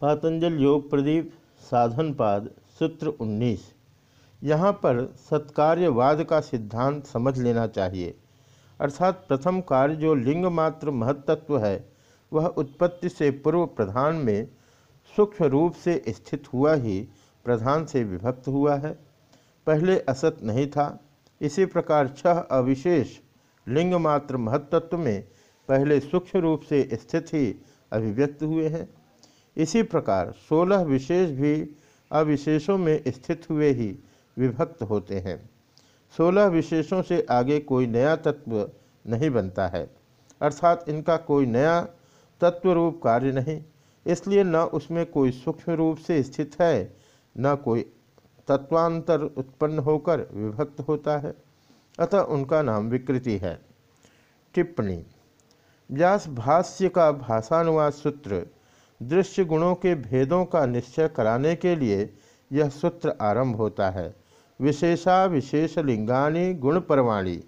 पातंजल योग प्रदीप, साधनपाद, सूत्र 19 यहाँ पर सत्कार्यवाद का सिद्धांत समझ लेना चाहिए। अर्थात प्रथम कार्य जो लिंग मात्र महत्त्व है, वह उत्पत्ति से पूर्व प्रधान में सूक्ष्म रूप से स्थित हुआ ही प्रधान से विभक्त हुआ है। पहले असत नहीं था। इसी प्रकार छह अविशेष लिंग मात्र महत्त्व में पहले सूक्ष्म रूप से स्थित ही अभिव्यक्त हुए हैं। इसी प्रकार सोलह विशेष भी अविशेषों में स्थित हुए ही विभक्त होते हैं। सोलह विशेषों से आगे कोई नया तत्व नहीं बनता है, अर्थात इनका कोई नया तत्व रूप कार्य नहीं, इसलिए न उसमें कोई सूक्ष्म रूप से स्थित है, न कोई तत्वांतर उत्पन्न होकर विभक्त होता है। अतः उनका नाम विकृति है। टिप्पणी व्यास भाष्य का भाषानुवाद सूत्र दृश्य गुणों के भेदों का निश्चय कराने के लिए यह सूत्र आरंभ होता है। विशेषा विशेष लिंगानी गुण परवाणी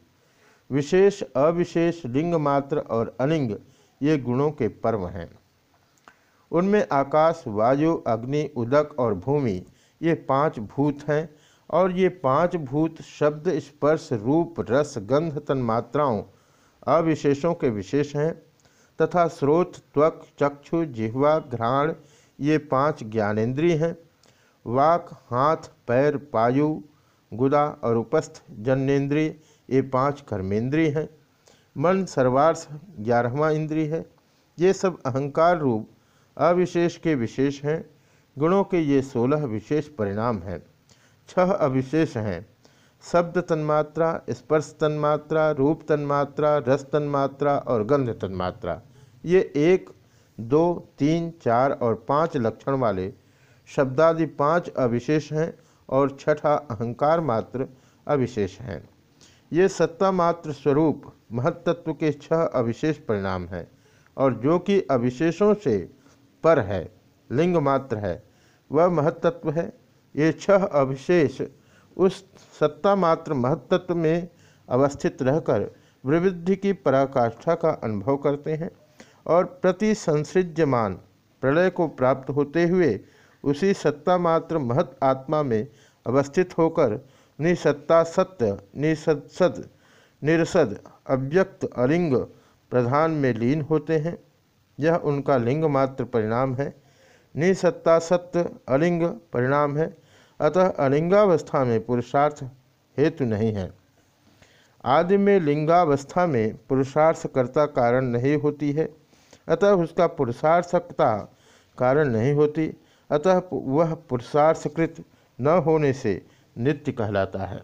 विशेष, अविशेष, लिंग मात्र और अलिंग ये गुणों के पर्व हैं। उनमें आकाश, वायु, अग्नि, उदक और भूमि, ये पाँच भूत हैं और ये पाँच भूत शब्द, स्पर्श, रूप, रस, गंध, तन्मात्राओं, अविशेषों के विशेष हैं। तथा स्रोत, त्वक, चक्षु, जिह्वा, घ्राण, ये पाँच ज्ञानेन्द्रिय हैं। वाक, हाथ, पैर, पायु, गुदा और उपस्थ जन्नेन्द्रिय, ये पाँच कर्मेंद्रिय हैं। मन, सर्वार्थ, ग्यारहवा इंद्रिय है। ये सब अहंकार रूप, अविशेष के विशेष हैं। गुणों के ये सोलह विशेष परिणाम हैं। छह अविशेष हैं। शब्द तन्मात्रा, स्पर्श तन्मात्रा, रूप तन्मात्रा, रस तन्मात्रा और गंध तन्मात्रा। ये एक, दो, तीन, चार और पाँच लक्षण वाले शब्दादि पाँच अविशेष हैं और छठा अहंकार मात्र अविशेष हैं। ये सत्ता मात्र स्वरूप महत्त्व के छह अविशेष परिणाम हैं और जो कि अविशेषों से पर है, लिंग मात्र है, वह महत्त्व है। ये छह अविशेष उस सत्ता मात्र महत्त्व में अवस्थित रहकर विवृद्धि की पराकाष्ठा का अनुभव करते हैं। और प्रति संसृज्यमान प्रलय को प्राप्त होते हुए उसी सत्ता मात्र महत आत्मा में अवस्थित होकर निसत्ता सत्य निसत्सद निरसद, अव्यक्त, अलिंग प्रधान में लीन होते हैं। यह उनका लिंग मात्र परिणाम है। निसत्ता सत्य, अलिंग परिणाम है। अतः अलिंगावस्था में पुरुषार्थ हेतु नहीं है। आदि में लिंगावस्था में पुरुषार्थ कर्ता कारण नहीं होती है। अतः उसका पुरुषार्थकता कारण नहीं होती। अतः वह पुरुषार्थकृत न होने से नित्य कहलाता है।